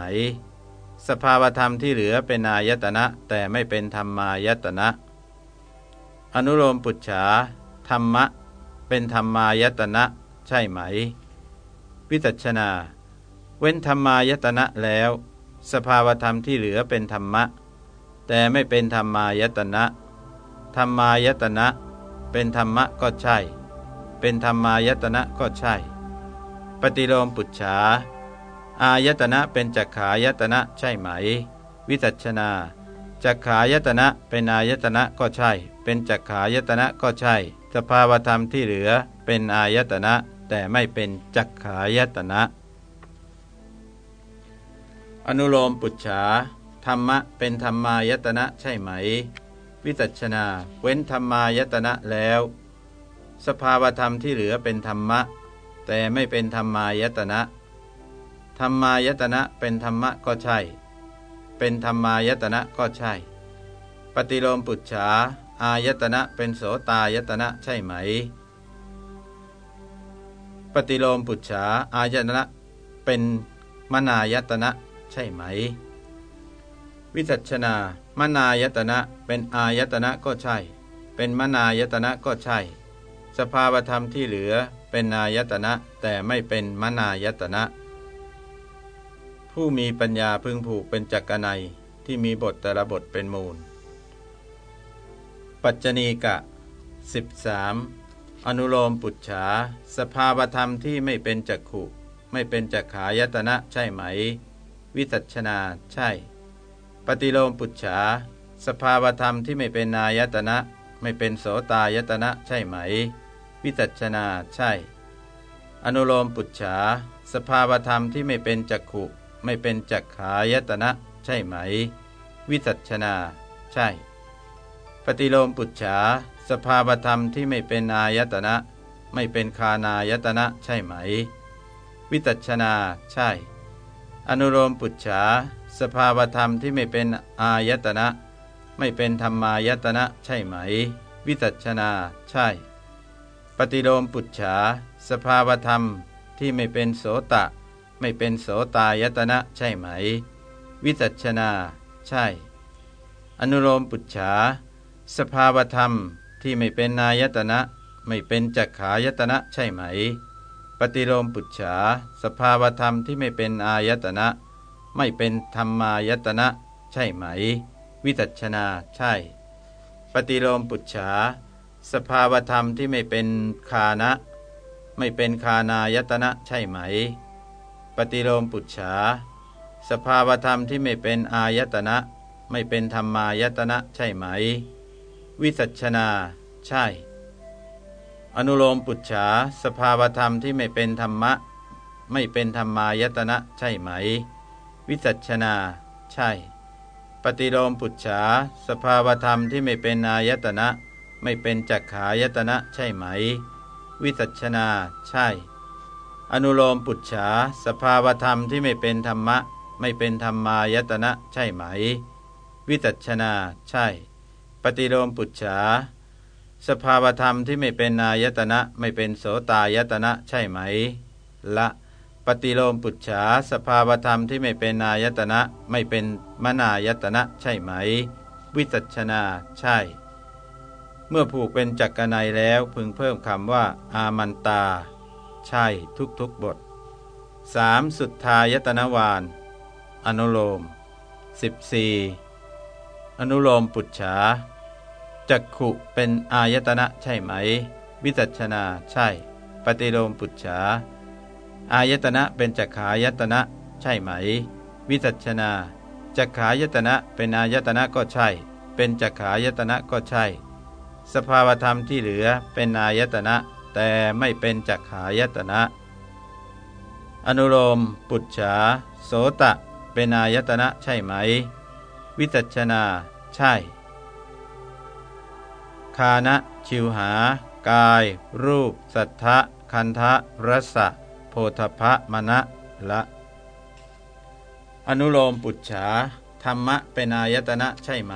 สภาวธรรมที่เหลือเป็นอายตนะ แต่ไม่เป็นธรรมายตนะ อนุโลมปุจฉาธรรมะ เป็นธรรมายตนะ ใช่ไหม วิจัชนา เว้นธรรมายตนะแล้ว สภาวธรรมที่เหลือเป็นธรรมะ แต่ไม่เป็นธรรมายตนะ ธรรมายตนะ เป็นธรรมะก็ใช่ เป็นธรรมายตนะก็ใช่ ปฏิโลมปุจฉา อายตนะเป็นจักขายตนะใช่ไหม วิจัชนาจักขายตนะเป็นอายตนะก็ใช่ เป็นจักขายตนะก็ใช่ สภาวธรรมที่เหลือเป็นอายตนะ แต่ไม่เป็นจักขายตนะ อนุโลมปุจฉาธรรมะเป็นธรรมายตนะใช่ไหม วิจัชนา เว้นธรรมายตนะแล้ว สภาวธรรมที่เหลือเป็นธรรมะ แต่ไม่เป็นธรรมายตนะ ธรรมายตนะเป็นธรรมะก็ใช่ เป็นธรรมายตนะก็ใช่ ปฏิโลมปุจฉาอายตนะเป็นโสตายตนะใช่ไหม ปฏิโลมปุจฉาอายตนะเป็นมนายตนะ ใช่ไหม วิจัชนามนายตนะเป็นอายตนะก็ใช่ เป็นมนายตนะก็ใช่ สภาวธรรมที่เหลือเป็นนายตนะแต่ไม่เป็นมนายตนะ ผู้มีปัญญาพึงผูกเป็นจักรนัยที่มีบทแต่ละบทเป็นมูล ปัจจณีกะ 13. อนุโลมปุจฉา สภาวธรรมที่ไม่เป็นจักขุ ไม่เป็นจักขายตนะใช่ไหม วิจัชนาใช่ ปฏิโลมปุจฉา สภาวธรรมที่ไม่เป็นนายตนะ ไม่เป็นโสตายตนะใช่ไหม วิจัชนาใช่ อนุโลมปุจฉา สภาวธรรมที่ไม่เป็นจักขุไม่เป็นจักขายตนะ ใช่ไหม วิจัชนา ใช่ ปฏิโลมปุจฉา สภาวธรรมที่ไม่เป็นอายตนะ ไม่เป็นคานายตนะ ใช่ไหม วิจัชนา ใช่ อนุโลมปุจฉาสภาวธรรมที่ไม่เป็นอายตนะ ไม่เป็นธรรมายตนะใช่ไหม วิจัชนาใช่ ปฏิโลมปุจฉาสภาวธรรมที่ไม่เป็นโสตะ ไม่เป็นโสตายตนะใช่ไหม วิจัชนาใช่ อนุโลมปุจฉาสภาวธรรมที่ไม่เป็นนายตนะ ไม่เป็นจักขายตนะใช่ไหม ฏิโลมปุจฉา สภาวธรรมที่ไม่เป็นอายตนะ ไม่เป็นธรรมายตนะ ใช่ไหม วิจัชนาใช่ ปฏิโลมปุจฉา สภาวธรรมที่ไม่เป็นคานะ ไม่เป็นคานายตนะใช่ไหม ปฏิโลมปุจฉา สภาวธรรมที่ไม่เป็นอายตนะ ไม่เป็นธรรมายตนะใช่ไหม วิสัชนา ใช่ อนุโลมปุจฉาสภาวธรรมที่ไม่เป็นธรรมะ ไม่เป็นธรรมายตนะใช่ไหม วิสัชนา ใช่ ปฏิโลมปุจฉาสภาวธรรมที่ไม่เป็นอายตนะ ไม่เป็นจักขายตนะใช่ไหม วิสัชนา ใช่ อนุโลมปุจฉาสภาวธรรมที่ไม่เป็นธรรมะ ไม่เป็นธรรมายตนะใช่ไหม วิจัชนา ใช่ ปฏิโลมปุจฉา สภาวธรรมที่ไม่เป็นนายตนะไม่เป็นโสตายตนะใช่ไหม ละ ปฏิโลมปุจฉาสภาวธรรมที่ไม่เป็นนายตนะไม่เป็นมนายตนะใช่ไหม วิจัชนาใช่ เมื่อผูกเป็นจักรนัยแล้วพึงเพิ่มคำว่า อามันตา ใช่ทุกทุกบท 3. สุดทายตนวานอนุโลม 14. อนุโลมปุจฉา จักขุเป็นอายตนะใช่ไหม วิจัชนาใช่ ปฏิโลมปุจฉา อายตนะเป็นจักขายตนะใช่ไหม วิจัชนาจักขายตนะเป็นอายตนะก็ใช่ เป็นจักขายตนะก็ใช่ สภาวธรรมที่เหลือเป็นอายตนะ แต่ไม่เป็นจักขายตนะ อนุโลม ปุจฉาโสตะ เป็นอายตนะใช่ไหม วิจัชนาใช่ คานะ ชิวหา กาย รูป สัทธะ คันทะรสะ โพธพะมณะละ อนุโลมปุจฉาธรรมะเป็นอายตนะใช่ไหม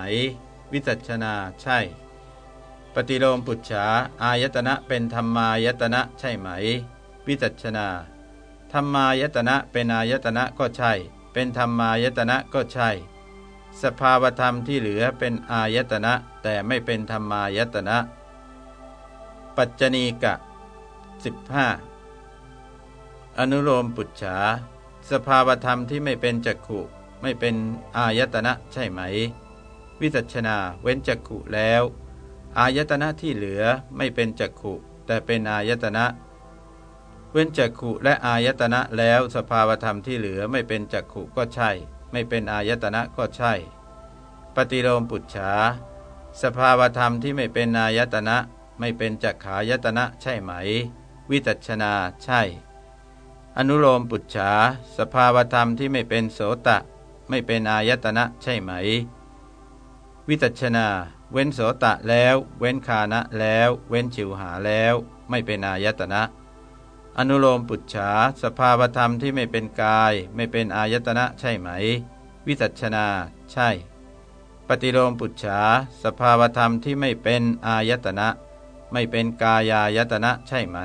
วิจัชนาใช่ปปฏิโลมปุจฉาอายตนะเป็นธรรมายตนะใช่ไหม วิจัชนาธรรมายตนะเป็นอายตนะก็ใช่ เป็นธรรมายตนะก็ใช่ สภาวธรรมที่เหลือเป็นอายตนะ แต่ไม่เป็นธรรมายตนะ ปัจจณีกะ 15 อนุโลมปุจฉา สภาวธรรมที่ไม่เป็นจักขุไม่เป็นอายตนะใช่ไหม วิจัชนาเว้นจักขุแล้ว อายตนะที่เหลือไม่เป็นจักขุแต่เป็นอายตนะ เว้นจักขุและอายตนะแล้วสภาวธรรมที่เหลือไม่เป็นจักขุก็ใช่ ไม่เป็นอายตนะก็ใช่ ปฏิโลมปุจฉา สภาวธรรมที่ไม่เป็นอายตนะ ไม่เป็นจักขายตนะใช่ไหม วิจัชนาใช่ อนุโลมปุจฉา สภาวธรรมที่ไม่เป็นโสตะ ไม่เป็นอายตนะใช่ไหม วิจัชนา เว้นโสตะแล้ว เว้นคานะแล้ว เว้นฉิวหาแล้ว ไม่เป็นอายตนะ อนุโลมปุจฉาสภาวธรรมที่ไม่เป็นกาย ไม่เป็นอายตนะใช่ไหม วิจัชนา ใช่ ปฏิโลมปุจฉาสภาวธรรมที่ไม่เป็นอายตนะ ไม่เป็นกายายตนะใช่ไหม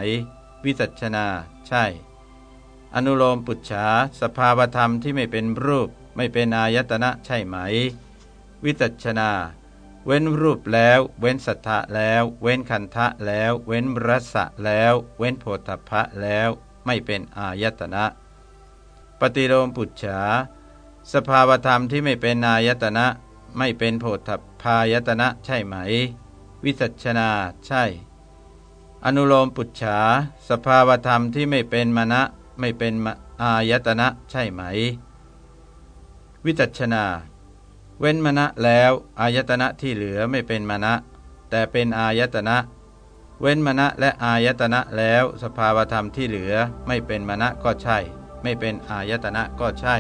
วิจัชนา ใช่ อนุโลมปุจฉาสภาวธรรมที่ไม่เป็นรูป ไม่เป็นอายตนะใช่ไหม วิจัชนา เว้นรูปแล้ว เว้นสัทธะแล้ว เว้นคันทะแล้ว เว้นรสะแล้ว เว้นโพธพะแล้ว ไม่เป็นอายตนะ ปฏิโลมปุจฉา สภาวธรรมที่ไม่เป็นอายตนะ ไม่เป็นโพธพายตนะใช่ไหม วิจัชนาใช่ อนุโลมปุจฉา สภาวธรรมที่ไม่เป็นมณะไม่เป็นอายตนะใช่ไหม วิจัชนา เว้นมณะแล้วอายตนะที่เหลือไม่เป็นมณะแต่เป็นอายตนะ เว้นมณะและอายตนะแล้วสภาวธรรมที่เหลือไม่เป็นมณะก็ใช่ ไม่เป็นอายตนะก็ใช่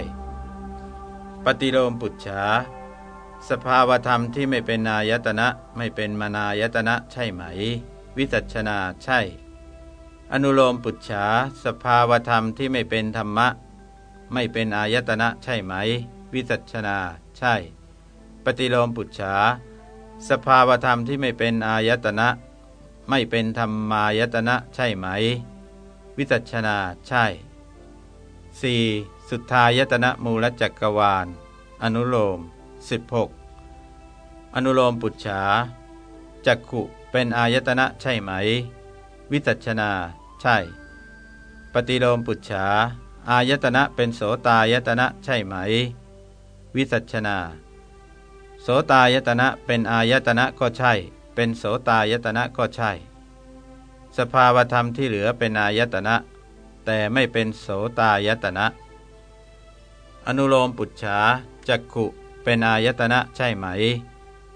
ปฏิโลมปุจฉาสภาวธรรมที่ไม่เป็นนายตนะไม่เป็นมนายตนะใช่ไหม วิจัชนาใช่ อนุโลมปุจฉาสภาวธรรมที่ไม่เป็นธรรมะ ไม่เป็นอายตนะใช่ไหม วิจัชนาใช่ ปฏิโลมปุจฉา สภาวธรรมที่ไม่เป็นอายตนะ ไม่เป็นธรรมายตนะใช่ไหม วิจัชนาใช่ 4. สุทธายตนะมูลจักรวาล อนุโลม 16 อนุโลมปุจฉาจักขุเป็นอายตนะใช่ไหม วิจัชนาใช่ ปฏิโลมปุจฉาอายตนะเป็นโสตายตนะใช่ไหม วิสัชนา โสตายตนะเป็นอายตนะก็ใช่ เป็นโสตายตนะก็ใช่ สภาวธรรมที่เหลือเป็นอายตนะ แต่ไม่เป็นโสตายตนะ อนุโลมปุจฉาจักขุเป็นอายตนะใช่ไหม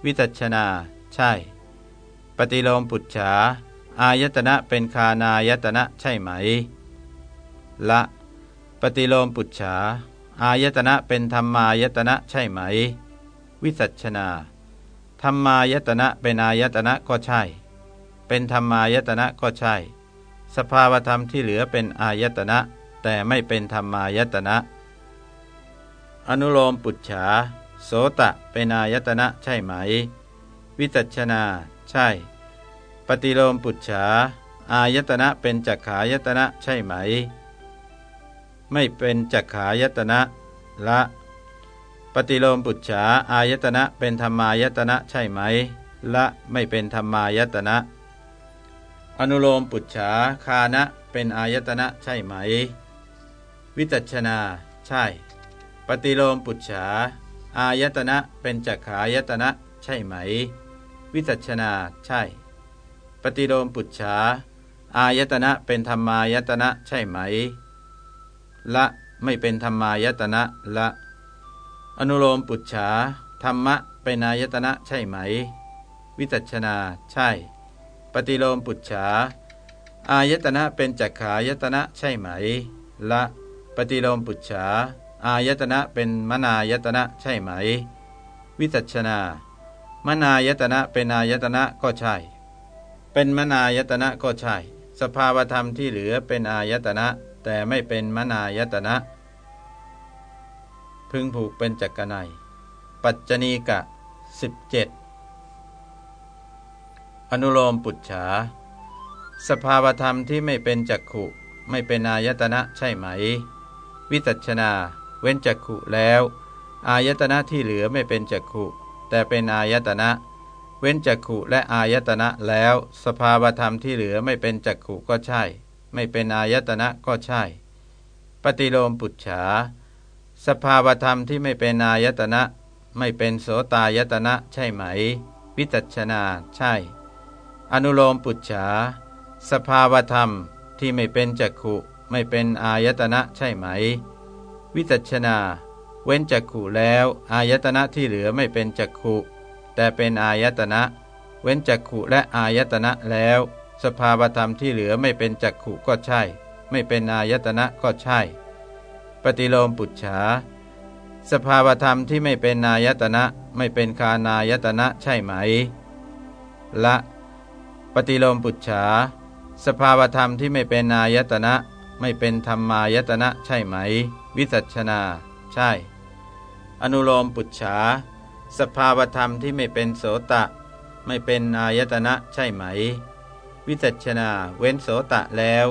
วิจัชนาใช่ ปฏิโลมปุจฉาอายตนะเป็นคานายตนะใช่ไหม ละ ปฏิโลมปุจฉาอายตนะเป็นธรรมายตนะใช่ไหม วิสัชนา ธรรมายตนะเป็นอายตนะก็ใช่ เป็นธรรมายตนะก็ใช่ สภาวธรรมที่เหลือเป็นอายตนะ แต่ไม่เป็นธรรมายตนะ อนุโลมปุจฉาโสตะเป็นอายตนะใช่ไหม วิจัชนาใช่ ปฏิโลมปุจฉาอายตนะเป็นจักขายตนะใช่ไหม ไม่เป็นจักขายตนะละ ปฏิโลมปุจฉาอายตนะเป็นธรรมายตนะใช่ไหม ละไม่เป็นธรรมายตนะ อนุโลมปุจฉาคานะเป็นอายตนะใช่ไหม วิจัชนาใช่ ปฏิโลมปุจฉาอายตนะเป็นจักขายตนะใช่ไหม วิจัชนาใช่ ปฏิโลมปุจฉาอายตนะเป็นธรรมายตนะใช่ไหม ละไม่เป็นธรรมายตนะละ อนุโลมปุจฉาธรรมะเป็นอายตนะใช่ไหม วิจัชนาใช่ ปฏิโลมปุจฉาอายตนะเป็นจักขายตนะใช่ไหม ละ ปฏิโลมปุจฉาอายตนะเป็นมนายตนะใช่ไหม วิจัชนามนายตนะเป็นอายตนะก็ใช่ เป็นมนายตนะก็ใช่ สภาวธรรมที่เหลือเป็นอายตนะ แต่ไม่เป็นมนายตนะ พึงผูกเป็นจักรนัยปัจจณีกะ 17 อนุโลมปุจฉา สภาวธรรมที่ไม่เป็นจักขุไม่เป็นอายตนะใช่ไหม วิจัชนา เว้นจักขุแล้ว อายตนะที่เหลือไม่เป็นจักขุแต่เป็นอายตนะเว้นจักขุและอายตนะแล้ว สภาวธรรมที่เหลือไม่เป็นจักขุก็ใช่ ไม่เป็นอายตนะก็ใช่ ปฏิโลมปุจฉา สภาวธรรมที่ไม่เป็นอายตนะ ไม่เป็นโสตายตนะใช่ไหม วิจัชนาใช่ อนุโลมปุจฉา สภาวธรรมที่ไม่เป็นจักขุไม่เป็นอายตนะใช่ไหม วิจัชนา เว้นจักขุแล้ว อายตนะที่เหลือไม่เป็นจักขุแต่เป็นอายตนะ เว้นจักขุและอายตนะแล้ว สภาวธรรมที่เหลือไม่เป็นจักขุก็ใช่ ไม่เป็นอายตนะก็ใช่ ปฏิโลมปุจฉา สภาวธรรมที่ไม่เป็นนายตนะไม่เป็นคานายตนะใช่ไหม ละ ปฏิโลมปุจฉา สภาวธรรมที่ไม่เป็นนายตนะไม่เป็นธรรมายตนะใช่ไหม วิสัชนา ใช่ อนุโลมปุจฉา สภาวธรรมที่ไม่เป็นโสตะ ไม่เป็นนายตนะใช่ไหม วิสัชนา เว้นโสตะแล้ว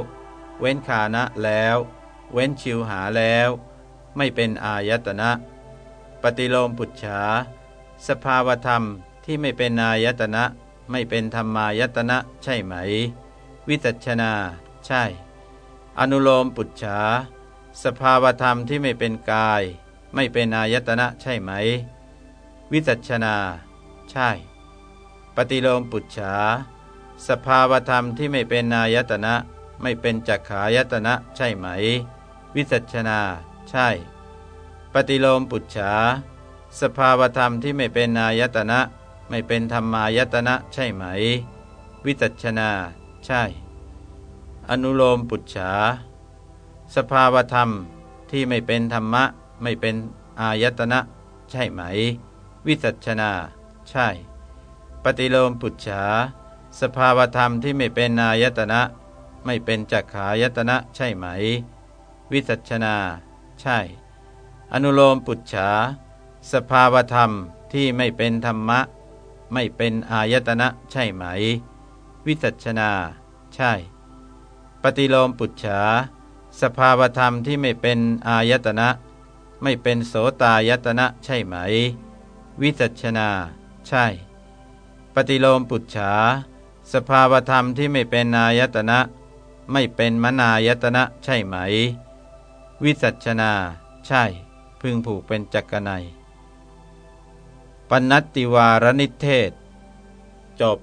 เว้นขานะแล้ว เว้นชิวหาแล้ว ไม่เป็นอายตนะ ปฏิโลมปุจฉา สภาวธรรมที่ไม่เป็นนายตนะ ไม่เป็นธรรมายตนะใช่ไหม วิจัชนา ใช่ อนุโลมปุจฉา สภาวธรรมที่ไม่เป็นกาย ไม่เป็นอายตนะใช่ไหม วิจัชนา ใช่ ปฏิโลมปุจฉา สภาวธรรมที่ไม่เป็นนายตนะ ไม่เป็นจักขายตนะใช่ไหม วิจัชนา ใช่ ปฏิโลมปุจฉา สภาวธรรมที่ไม่เป็นนายตนะ ไม่เป็นธรรมายตนะใช่ไหม วิจัชนา ใช่ อนุโลมปุจฉา สภาวธรรมที่ไม่เป็นธรรมะ ไม่เป็นอายตนะ ใช่ไหม วิสัชนา ใช่ ปฏิโลมปุจฉา สภาวธรรมที่ไม่เป็นอายตนะ ไม่เป็นจักขายตนะใช่ไหม วิสัชนา ใช่ อนุโลมปุจฉา สภาวธรรมที่ไม่เป็นธรรมะ ไม่เป็นอายตนะใช่ไหม วิสัชนา ใช่ ปฏิโลมปุจฉา สภาวธรรมที่ไม่เป็นอายตนะ ไม่เป็นโสตายตนะใช่ไหม วิสัชนา ใช่ ปฏิโลมปุจฉา สภาวธรรมที่ไม่เป็นอายตนะ ไม่เป็นมนายตนะใช่ไหม วิสัชนา ใช่ พึงผูกเป็นจักรนายปนัตติวารนิเทศ จบ